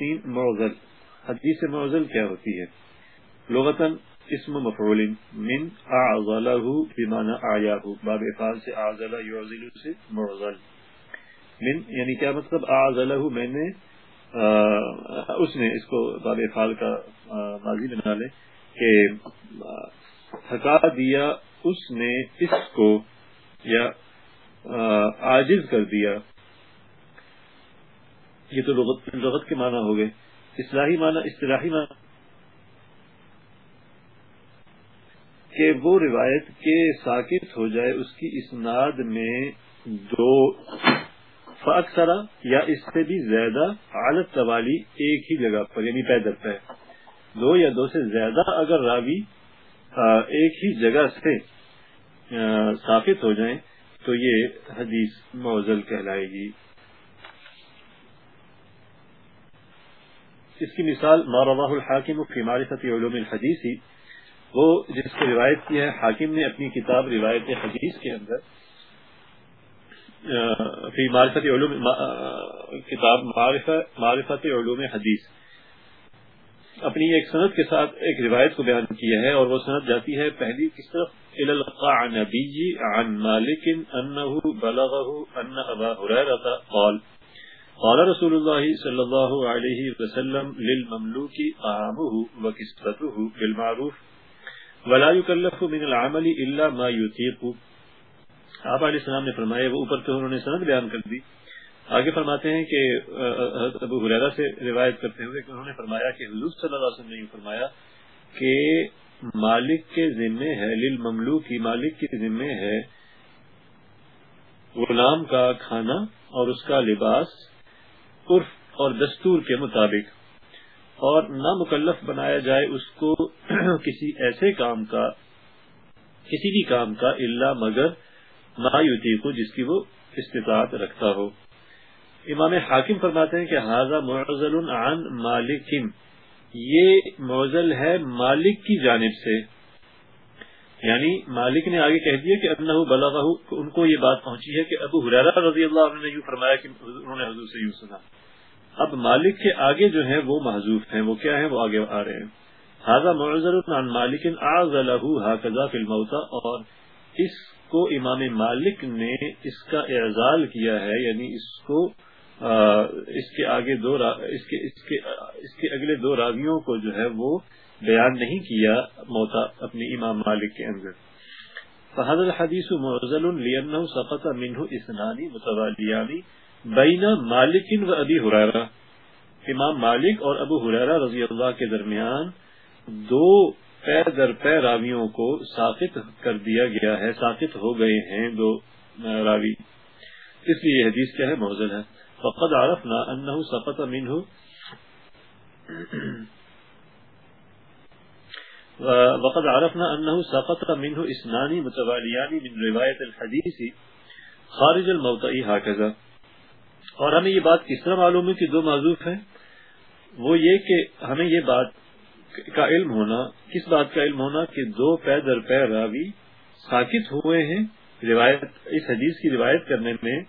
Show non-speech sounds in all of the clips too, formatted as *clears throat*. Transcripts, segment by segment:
تین معزل، حدیث معزل کیا ہوتی ہے؟ لغتاً اسم مفعول من اعضلہ بمعنى آیاہو باب افعال سے اعضلہ یعزل سے معزل. من یعنی کیا مطلب؟ اعضلہ میں نے اس نے اس کو باب افعال کا ماضی بنا لے کہ تھکا دیا، اس نے اس کو یا عاجز کر دیا یہ تو لغت لغت کے معنی ہو گئے۔ اصلاحی معنی اصطلاحی معنی کہ وہ روایت کے ساکت ہو جائے، اس کی اسناد میں دو فاکثرا یا اس سے بھی زیادہ عالت توالی ایک ہی جگہ پر یعنی پیدر پہ۔ دو یا دو سے زیادہ اگر راوی ایک ہی جگہ سے ثابت ہو جائیں تو یہ حدیث موزل کہلائے گی۔ اس کی مثال ما مارواہ الحاکم فی معرفت علوم الحدیث وہ جس کو روایت کی ہے، حاکم نے اپنی کتاب روایت حدیث کے اندر فی معرفت علوم کتاب معرفت علوم حدیث۔ اپنی ایک صنعت کے ساتھ ایک روایت کو بیان کیا ہے اور وہ صنعت جاتی ہے پہلی کس طرف الى عن مالك انه بلغه ان ابا هريره قال۔ قال رسول الله صلى الله عليه وسلم للمملوك طعامه وكسبته بالمعروف ولا يكلف من العمل الا ما يطيق آپ علیہ السلام نے فرمایا، وہ اوپر تو انہوں نے سند بیان کر دی۔ آگے فرماتے ہیں کہ ابو حریرہ سے روایت کرتے ہوئے کہ انہوں نے فرمایا کہ حضور صلی اللہ علیہ وسلم نے فرمایا کہ مالک کے ذمے ہے لل مملو کی مالک کے ذمے ہے، غلام کا کھانا اور اس کا لباس عرف اور دستور کے مطابق، اور نہ مکلف بنایا جائے اس کو *clears throat* کسی ایسے کام کا، کسی بھی کام کا اللہ مگر مایوتی کو جس کی وہ استطاعت رکھتا ہو۔ امام حاکم فرماتے ہیں کہ حاضہ معزل عن مالک یہ معزل ہے مالک کی جانب سے۔ یعنی مالک نے آگے کہہ دیا کہ انہو بلغہ ان کو یہ بات پہنچی ہے کہ ابو حریرہ رضی اللہ عنہ نے یوں فرمایا کہ انہوں نے حضور سے یوں سنا۔ اب مالک کے آگے جو ہیں وہ محضوف ہیں، وہ کیا ہیں؟ وہ آگے آ رہے ہیں۔ حاضہ معزل عن مالک اعزلہ ہاکذا فی اور اس کو امام مالک نے اس کا اعزال کیا ہے یعنی اس کو اس کے آگے دو اس کے اس کے اس کے اگلے دو راویوں کو جو ہے وہ بیان نہیں کیا موتا اپنی امام مالک کے اندر۔ فہد الحدیث معزل لینه سقط منه اسنانی متوالیانی بین مالک و ابی حریرہ امام مالک اور ابو حریرہ رضی اللہ کے درمیان دو پے در پے راویوں کو ساقط کر دیا گیا ہے، ساقط ہو گئے ہیں دو راوی۔ اس لیے یہ حدیث کیا ہے موزل ہے۔ فقد عرفنا انه سقط منه وقد عرفنا انه سقط منه اسنان متواليان من روایت الحدیث خارج الموطئی هكذا اور ہمیں یہ بات کس طرح معلوم ہے کہ دو معذوف ہیں؟ وہ یہ کہ ہمیں یہ بات کا علم ہونا، کس بات کا علم ہونا کہ دو پے در پے راوی ساکت ہوئے ہیں روایت، اس حدیث کی روایت کرنے میں۔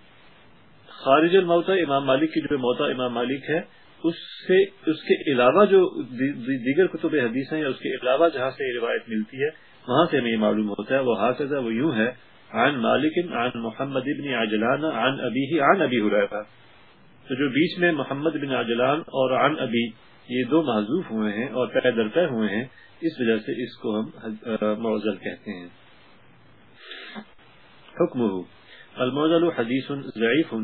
خارج الموتا امام مالک کی جو موتا امام مالک ہے اس سے، اس کے علاوہ جو دیگر کتب حدیث ہیں یا اس کے علاوہ جہاں سے یہ روایت ملتی ہے، وہاں سے ہمیں یہ معلوم ہوتا ہے، وہ حاصل وہ یوں ہے، عن مالک، عن محمد بن عجلان، عن ابی ہی عن ابی حریرہ۔ تو جو بیچ میں محمد بن عجلان اور عن ابی، یہ دو معذوف ہوئے ہیں اور پے در ہوئے ہیں، اس وجہ سے اس کو ہم معزل کہتے ہیں۔ حکم المعزل حدیث ضعیف۔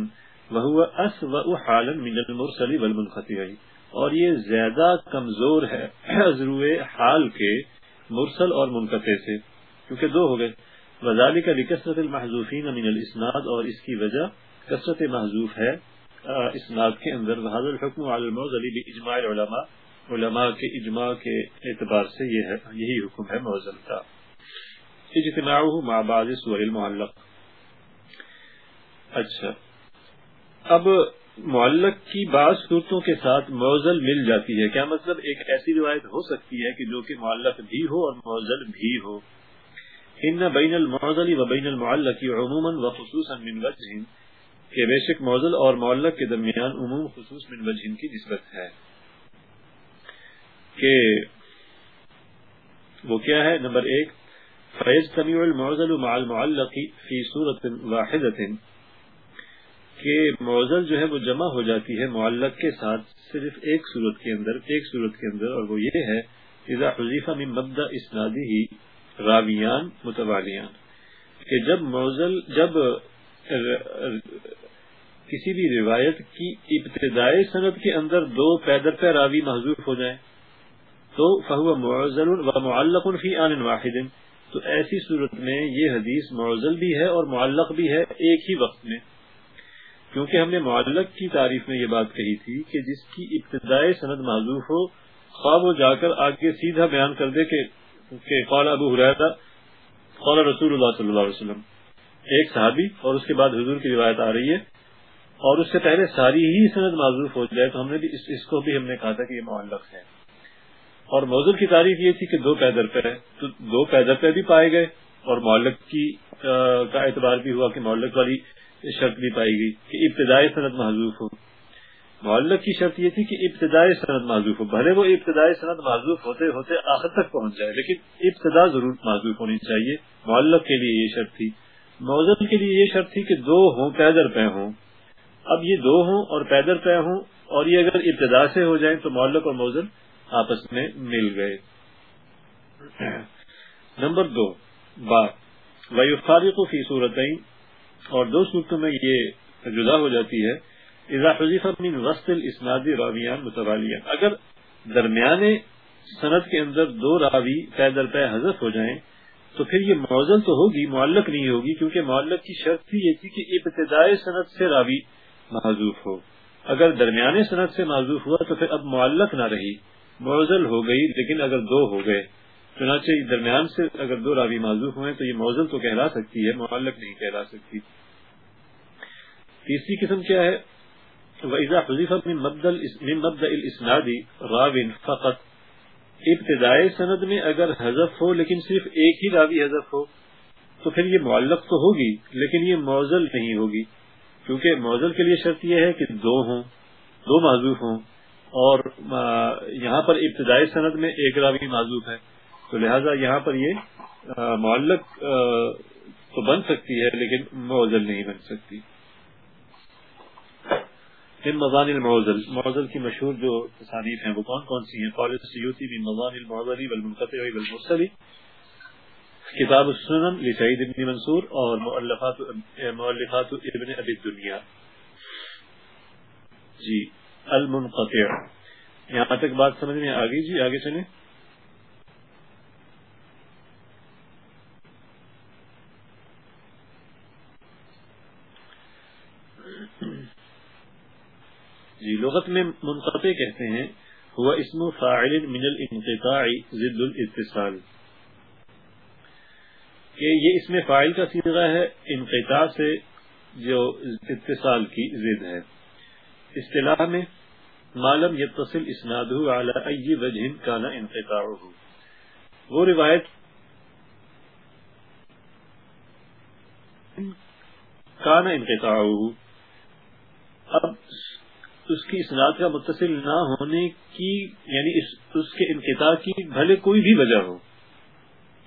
وہ اسوأ حالا من المرسل والمنقطع اور یہ زیادہ کمزور ہے ضرور حال کے مرسل اور منقطع سے، کیونکہ دو ہو گئے۔ وذالک لکثرت المحذوفین من الاسناد، اور اس کی وجہ کثرت محذوف ہے اسناد کے اندر۔ وهذا الحكم على المعزل باجماع العلماء۔ علماء کے اجماع کے اعتبار سے یہ ہے، یہی حکم ہے معزل کا۔ اجتماعه مع بعض سور المعلق۔ اچھا۔ اب معلق کی بعض صورتوں کے ساتھ معزل مل جاتی ہے۔ کیا مطلب ایک ایسی روایت ہو سکتی ہے کہ جو کہ معلق بھی ہو اور معزل بھی ہو؟ ان بین المعزل و بین المعلق عموما و خصوصا من وجہ کہ بے شک معزل اور معلق کے درمیان عموم خصوص من وجہ کی نسبت ہے۔ کہ وہ کیا ہے؟ نمبر ایک فیض تمیع المعزل مع المعلق فی صورت واحد کہ معزل جو ہے وہ جمع ہو جاتی ہے معلق کے ساتھ صرف ایک صورت کے اندر، ایک صورت کے اندر، اور وہ یہ ہے، اذا حذیفہ من مبدا اسنادی ہی راویان متوالیان، کہ جب معزل، جب کسی بھی روایت کی ابتدائی صنعت کے اندر دو پیدر پہ راوی محضوف ہو جائیں تو فہو معزل و معلق فی آن واحد، تو ایسی صورت میں یہ حدیث معزل بھی ہے اور معلق بھی ہے ایک ہی وقت میں۔ کیونکہ ہم نے معلق کی تعریف میں یہ بات کہی تھی کہ جس کی ابتدائی سند معذوف ہو، خواب وہ جا کر آگے سیدھا بیان کر دے کہ قال ابو حریرہ قال رسول اللہ صلی اللہ علیہ وسلم۔ ایک صحابی اور اس کے بعد حضور کی روایت آ رہی ہے۔ اور اس سے پہلے ساری ہی سند معذوف ہو جائے تو ہم نے بھی اس کو بھی ہم نے کہا تھا کہ یہ معلق ہے۔ اور موضوع کی تعریف یہ تھی کہ دو پیدر پہ، تو دو پیدر پہ بھی پائے گئے اور معلق کی کا اعتبار بھی ہوا کہ معلق والی شرط بھی پائی گئی کہ ابتدائی صنعت معذوف ہو۔ معلق کی شرط یہ تھی کہ ابتدائی صنعت معذوف ہو۔ بھلے وہ ابتدائی صنعت معذوف ہوتے ہوتے آخر تک پہنچ جائے، لیکن ابتدا ضرور معذوف ہونی چاہیے۔ معلق کے لیے یہ شرط تھی۔ موزل کے لیے یہ شرط تھی کہ دو ہوں پیدر پہ ہوں۔ اب یہ دو ہوں اور پیدر پہ ہوں اور یہ اگر ابتدا سے ہو جائیں تو معلق اور موزل آپس میں مل گئے۔ نمبر دو بات ویوفاری فی صورت اور دو صورتوں میں یہ جدا ہو جاتی ہے من وسط الاسناد راویان متوالیان۔ اگر درمیانے صنعت کے اندر دو راوی پیدر پہ حذف ہو جائیں، تو پھر یہ موزن تو ہوگی، معلق نہیں ہوگی، کیونکہ معلق کی شرط بھی یہ تھی کہ ابتدائی صنعت سے راوی معذوف ہو۔ اگر درمیانے صنعت سے معذوف ہوا تو پھر اب معلق نہ رہی موزل ہو گئی، لیکن اگر دو ہو گئے چنانچہ درمیان سے اگر دو راوی معذوف ہوئے تو یہ موزل تو کہلا سکتی ہے، معلق نہیں کہلا سکتی۔ تیسری قسم کیا ہے؟ وَإِذَا حُذِفَ مِن مَبْدَئِ الْإِسْنَادِ رَاوٍ فَقَطْ۔ ابتدائی سند میں اگر حذف ہو لیکن صرف ایک ہی راوی حذف ہو، تو پھر یہ معلق تو ہوگی، لیکن یہ موزل نہیں ہوگی۔ کیونکہ موزل کے لیے شرط یہ ہے کہ دو ہوں، دو معذوف ہوں، اور یہاں پر ابتدائی سند میں ایک راوی معذوف ہے۔ تو لہذا یہاں پر یہ معلق تو بن سکتی ہے، لیکن موزل نہیں بن سکتی۔ مضان المعزل معزل کی مشہور جو تصانیف ہیں وہ کون کون سی ہیں؟ قال سیوتی من مضان المعزلی والمنقطع والمرسلی، کتاب السنن لسعید ابن منصور اور مؤلفات مؤلفات ابن ابی الدنیا۔ جی المنقطع۔ یہاں تک بات سمجھ میں آگئی جی آگے چلیں۔ جی لغت میں منقطع کہتے ہیں ہوا اسم فاعل من الانقطاع ضد الاتصال۔ کہ یہ اس میں فائل کا سیدھا ہے، انقطاع سے جو اتصال کی ضد ہے۔ اصطلاح میں معلوم یتصل اسناد على ای وجہ کان انقطاع وہ روایت کان انقطاع اب اس کی اسناد کا متصل نہ ہونے کی یعنی اس, اس کے انقطاع کی بھلے کوئی بھی وجہ ہو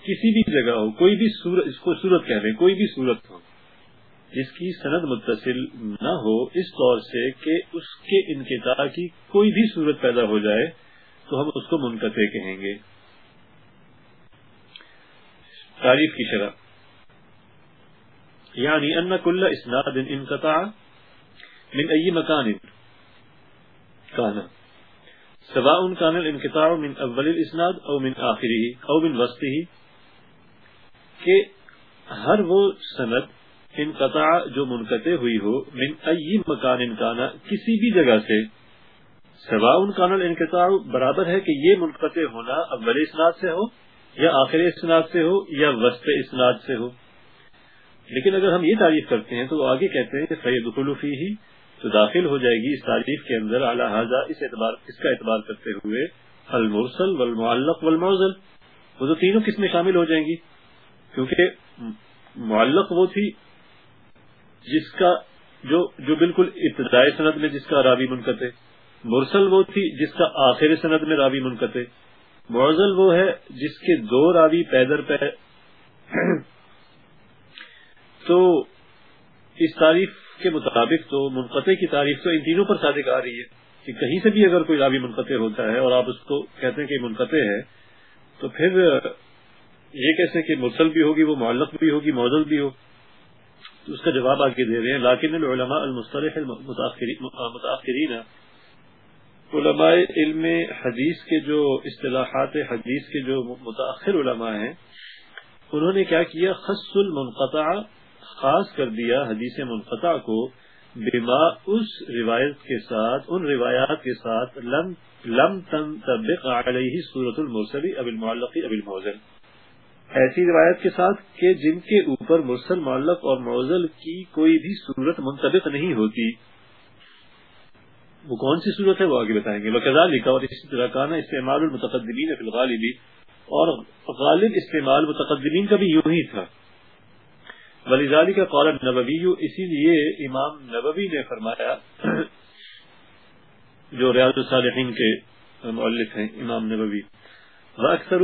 کسی بھی جگہ ہو کوئی بھی صورت اس کو صورت کہہ لیں کوئی بھی صورت ہو جس کی سند متصل نہ ہو اس طور سے کہ اس کے انقطاع کی کوئی بھی صورت پیدا ہو جائے تو ہم اس کو منقطع کہیں گے۔ تعریف کی شرح۔ یعنی ان کل اسناد انقطاع من ای مکان۔ کانا سواء كان الانقطاع من اول الاسناد او من آخره او من وسطه، کہ ہر وہ سند انقطاع جو منقطع ہوئی ہو، من ای مکان کانا کسی بھی جگہ سے، سواء كان الانقطاع برابر ہے کہ یہ منقطع ہونا اول اسناد سے ہو، یا آخر اسناد سے ہو، یا وسط اسناد سے ہو۔ لیکن اگر ہم یہ تعریف کرتے ہیں تو وہ آگے کہتے ہیں کہ سید خلوفی ہی تو داخل ہو جائے گی اس تعریف کے اندر اعلیٰ اس اعتبار، اس کا اعتبار کرتے ہوئے المرسل والمعلق والمعزل۔ وہ تو تینوں قسمیں شامل ہو جائیں گی، کیونکہ معلق وہ تھی جس کا، جو جو بالکل ابتدائی صنعت میں جس کا راوی منقطع، مرسل وہ تھی جس کا آخر صنعت میں راوی منقطع۔ معزل وہ ہے جس کے دو راوی پیدر پہ تو اس تعریف کے مطابق تو منقطع کی تعریف تو ان تینوں پر صادق آ رہی ہے کہ کہیں سے بھی اگر کوئی راوی منقطع ہوتا ہے اور آپ اس کو کہتے ہیں کہ منقطع ہے، تو پھر یہ کیسے کہ مرسل بھی ہوگی، وہ معلق بھی ہوگی معزل بھی ہو، تو اس کا جواب آگے دے رہے ہیں۔ لاکن العلماء المصطلح متاثرین علماء علم حدیث کے جو اصطلاحات، حدیث کے جو متاثر علماء ہیں، انہوں نے کیا کیا؟ خص المنقطع خاص کر دیا حدیث منقطع کو بما اس روایت کے ساتھ، ان روایات کے ساتھ لم لم تنطبق علیہ صورت المرسلی اب المعلق اب الموزن ایسی روایت کے ساتھ کہ جن کے اوپر مرسل معلق اور موزل کی کوئی بھی صورت منطبق نہیں ہوتی۔ وہ کون سی صورت ہے؟ وہ آگے بتائیں گے۔ وہ لکھا اور اسی طرح کا استعمال المتقدمین فی الغالبی اور غالب استعمال متقدمین کا بھی یوں ہی تھا۔ ولیزالی کا قول نبوی اسی لیے امام نبوی نے فرمایا، جو ریاض الصالحین کے مؤلف ہیں، امام نبوی وہ اکثر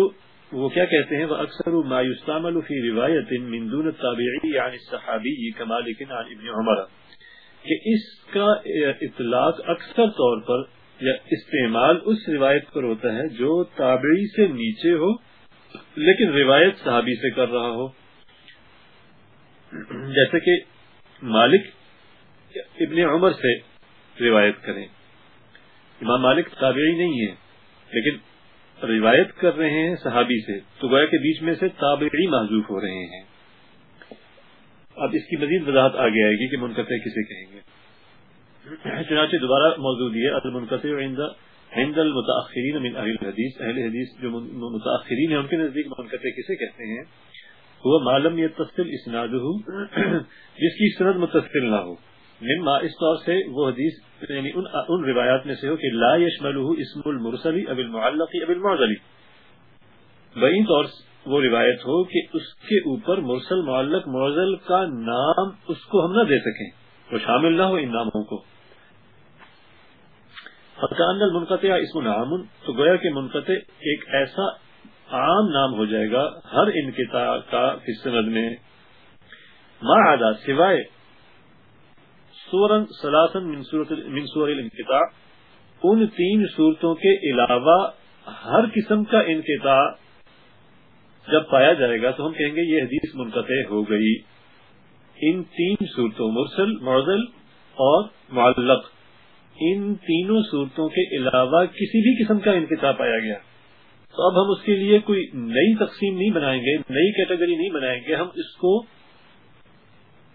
وہ کیا کہتے ہیں؟ وہ اکثر مایوستعمل فی روایت من دون التابعی یعنی صحابی کمالک عن ابن عمر۔ کہ اس کا اطلاق اکثر طور پر یا استعمال اس روایت پر ہوتا ہے جو تابعی سے نیچے ہو، لیکن روایت صحابی سے کر رہا ہو۔ *clears throat* جیسے کہ مالک ابن عمر سے روایت کریں۔ امام مالک تابعی نہیں ہے لیکن روایت کر رہے ہیں صحابی سے۔ تو گویا کے بیچ میں سے تابعی محضوف ہو رہے ہیں۔ اب اس کی مزید وضاحت آگے آئے گی کہ منقطع کسے کہیں گے۔ *clears throat* چنانچہ دوبارہ موجود ہے المنقطع ہند المتاخرین من اہل حدیث اہل حدیث جو متاخرین ہیں، ان کے نزدیک منقطع کسے کہتے ہیں؟ وہ معلوم یہ تصل اسناد ہو جس کی سند متصل نہ ہو۔ مما اس طور سے وہ حدیث یعنی ان, ان روایات میں سے ہو کہ لا یشملہ اسم المرسلی اب المعلق اب المعزلی بہین طور وہ روایت ہو کہ اس کے اوپر مرسل معلق معزل کا نام اس کو ہم نہ دے سکیں۔ وہ شامل نہ ہو ان ناموں کو۔ حقان المنقطع اسم نام تو گویا کہ منقطع ایک ایسا عام نام ہو جائے گا ہر انقطاع کا سند میں. ماں سوائے سورن سلاسن منصور انقطاع ان تین صورتوں کے علاوہ ہر قسم کا انقطاع جب پایا جائے گا تو ہم کہیں گے یہ حدیث منقطع ہو گئی. ان تین صورتوں مرسل، معزل اور معلق. ان تینوں صورتوں کے علاوہ کسی بھی قسم کا انقطاع پایا گیا. تو اب ہم اس کے لیے کوئی نئی تقسیم نہیں بنائیں گے، نئی کیٹیگری نہیں بنائیں گے، ہم اس کو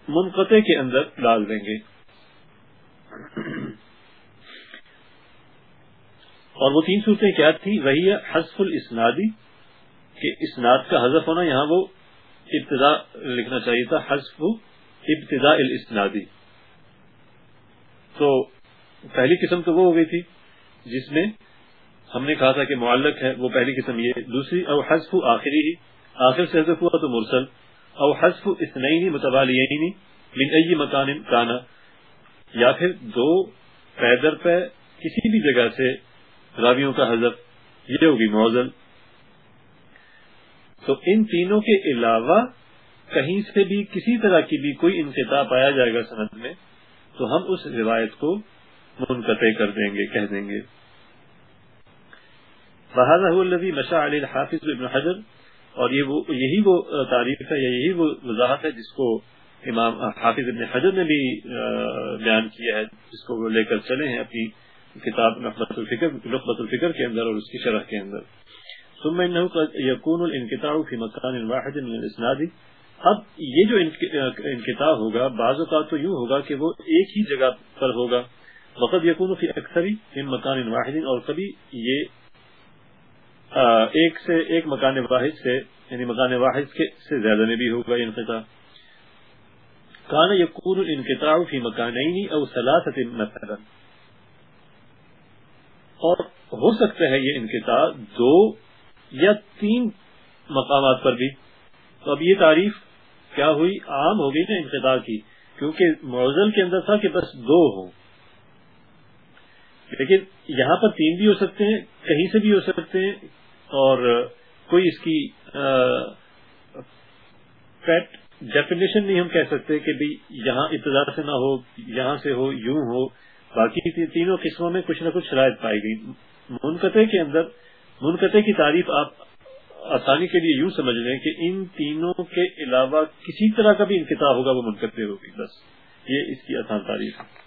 منقطع کے اندر ڈال دیں گے۔ اور وہ تین صورتیں کیا تھی وہی ہے حسف الاسنادی کہ اسناد کا حذف ہونا، یہاں وہ ابتدا لکھنا چاہیے تھا حسف ابتدا الاسنادی تو پہلی قسم تو وہ ہو گئی تھی، جس میں ہم نے کہا تھا کہ معلق ہے، وہ پہلی قسم یہ دوسری، او حسف آخری ہی۔ آخر سے حذف ہوا تو مرسل۔ او حسف اسنعینی متوالی من ای مکان کانا یا پھر دو پیدر پہ کسی بھی جگہ سے راویوں کا حضرت یہ ہوگی موزل تو ان تینوں کے علاوہ کہیں سے بھی کسی طرح کی بھی کوئی انقطاع پایا جائے گا سند میں، تو ہم اس روایت کو منقطع کر دیں گے، کہہ دیں گے۔ بہاد مشا علی الحافظ ابن حجر، اور یہ وہ یہی وہ تعریف ہے، یا یہی وہ وضاحت ہے جس کو امام حافظ ابن حجر نے بھی بیان کیا ہے، جس کو وہ لے کر چلے ہیں اپنی کتاب نقبت الفکر نقبت الفکر کے اندر اور اس کی شرح کے اندر۔ ثم انه قد يكون الانقطاع في مكان واحد من الاسناد۔ اب یہ جو انقطاع ہوگا، بعض اوقات تو یوں ہوگا کہ وہ ایک ہی جگہ پر ہوگا۔ وقت یقون فی اکثر من مکان واحد اور کبھی یہ ایک سے ایک مکان واحد سے یعنی مکان واحد کے سے زیادہ میں بھی ہوگا انقطاع۔ کان یقون الانقطاع فی مکانین او ثلاثه مثلا۔ اور ہو سکتا ہے یہ انقطاع دو یا تین مقامات پر بھی۔ تو اب یہ تعریف کیا ہوئی؟ عام ہو گئی نا انقطاع کی، کیونکہ معزل کے اندر تھا کہ بس دو ہوں۔ لیکن یہاں پر تین بھی ہو سکتے ہیں، کہیں سے بھی ہو سکتے ہیں اور کوئی اس کی پیٹ ڈیفینیشن نہیں ہم کہہ سکتے کہ یہاں ابتدا سے نہ ہو، یہاں سے ہو، یوں ہو۔ باقی تینوں قسموں میں کچھ نہ کچھ شرائط پائی گئی۔ منقطع کے اندر، منقطع کی تعریف آپ آسانی کے لیے یوں سمجھ لیں کہ ان تینوں کے علاوہ کسی طرح کا بھی انقطاع ہوگا وہ منقطع ہوگی۔ بس، یہ اس کی آسان تعریف ہے۔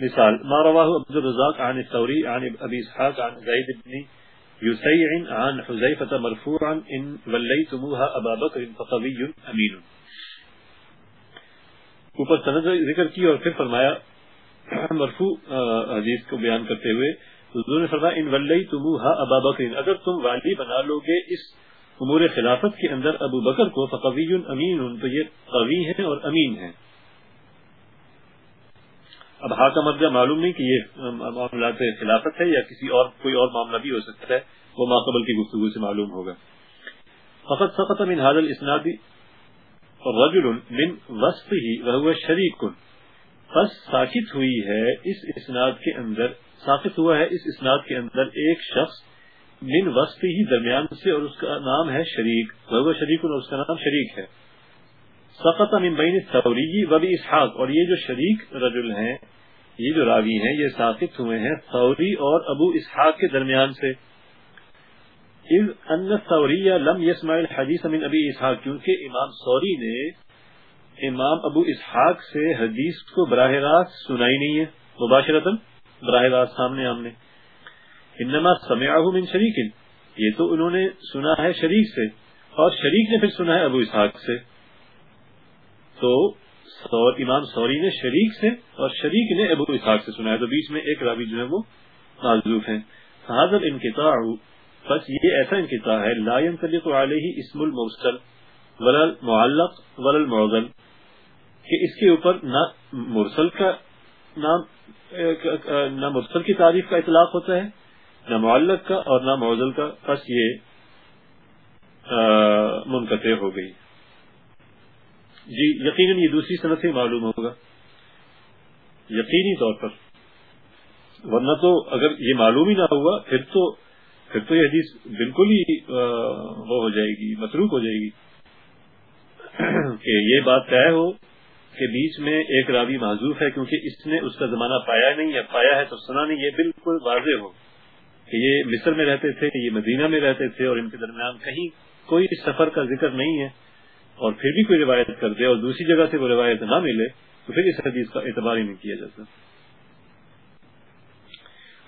مثال، ما رواه عبد الرزاق عن الثوري عن ابي اسحاق، عن زيد بن يسيع عن حذيفه مرفوعا ان وليتموها ابا بكر فقوي امين اوپر سند ذکر کی اور پھر فرمایا، مرفوع حدیث کو بیان کرتے ہوئے، حضور نے فرمایا ان ولیتموها ابا بکر اگر تم والی بنا لو گے اس امور خلافت کے اندر ابو بکر کو فقوی امین تو یہ قوی ہیں اور امین ہیں۔ اب ہا کا مرجع معلوم نہیں کہ یہ معاملات خلافت ہے یا کسی اور کوئی اور معاملہ بھی ہو سکتا ہے، وہ ماقبل کی گفتگو سے معلوم ہوگا۔ فقط سقط من هذا الاسناد رجل من وسطه وهو شریک بس ساکت ہوئی ہے اس اسناد کے اندر، ساکت ہوا ہے اس اسناد کے اندر ایک شخص من وسط ہی درمیان سے اور اس کا نام ہے شریک وہ شریک اور اس کا نام شریک ہے۔ سقط من بین ثوری و بھی اسحاق اور یہ جو شریک رجل ہیں یہ جو راوی ہیں، یہ ثابت ہوئے ہیں سوری اور ابو اسحاق کے درمیان سے۔ لم یسمع الحدیث من ابی اسحاق کیونکہ امام سوری نے امام ابو اسحاق سے حدیث کو براہ راست سنائی نہیں ہے۔ مباشرتا، براہ راست سامنے آمنے انما سمعه من شریک یہ تو انہوں نے سنا ہے شریک سے، اور شریک نے پھر سنا ہے ابو اسحاق سے۔ تو امام سوری نے شریک سے اور شریک نے ابو اسحاق سے سنا ہے تو بیچ میں ایک راوی جو ہے وہ معذوف ہیں۔ حاضر انقطاع بس یہ ایسا انقطاع ہے، لا ينطلق علیہ اسم المرسل ولا المعلق ولا المعضل کہ اس کے اوپر نہ مرسل کا نام، نہ مرسل کی تعریف کا اطلاق ہوتا ہے، نہ معلق کا اور نہ معضل کا، بس یہ منقطع ہو گئی۔ جی یقیناً یہ دوسری صنعت سے معلوم ہوگا۔ یقینی طور پر۔ ورنہ تو اگر یہ معلوم ہی نہ ہوا، پھر تو پھر تو یہ حدیث بالکل ہی وہ ہو جائے گی مصروف ہو جائے گی۔ *clears throat* کہ یہ بات طے ہو کہ بیچ میں ایک راوی معذوف ہے کیونکہ اس نے اس کا زمانہ پایا نہیں، یا پایا ہے تو سنا نہیں، یہ بالکل واضح ہو کہ یہ مصر میں رہتے تھے، یہ مدینہ میں رہتے تھے اور ان کے درمیان کہیں کوئی سفر کا ذکر نہیں ہے۔ اور پھر بھی کوئی روایت کر دے اور دوسری جگہ سے وہ روایت نہ ملے، تو پھر اس حدیث کا اعتبار ہی نہیں کیا جاتا۔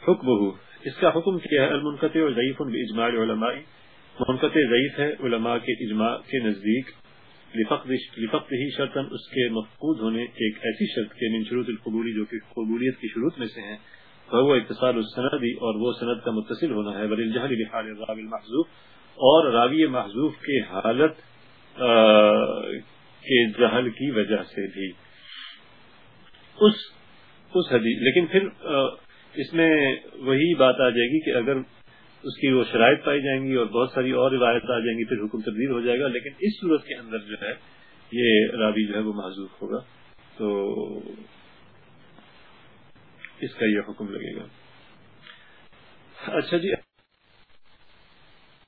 حکم اس کا حکم کیا ہے؟ المنقطع اور ضعیف اجماع علماء منقطع ضعیف ہے علماء کے اجماع کے نزدیک۔ لفقت ہی شرط اس کے مفقود ہونے ایک ایسی شرط کے من شروط القبولی جو کہ قبولیت کی شروط میں سے ہیں وہ اتصال السندی اور وہ سند کا متصل ہونا ہے۔ بل الجہل بحال الراوی المحذوف اور راوی محذوف کے حالت کے جہل کی وجہ سے بھی۔ اس اس حدیث، لیکن پھر اس میں وہی بات آ جائے گی کہ اگر اس کی وہ شرائط پائی جائیں گی اور بہت ساری اور روایت آ جائیں گی، پھر حکم تبدیل ہو جائے گا۔ لیکن اس صورت کے اندر جو ہے، یہ راوی جو ہے وہ معذوف ہوگا۔ تو اس کا یہ حکم لگے گا۔ اچھا جی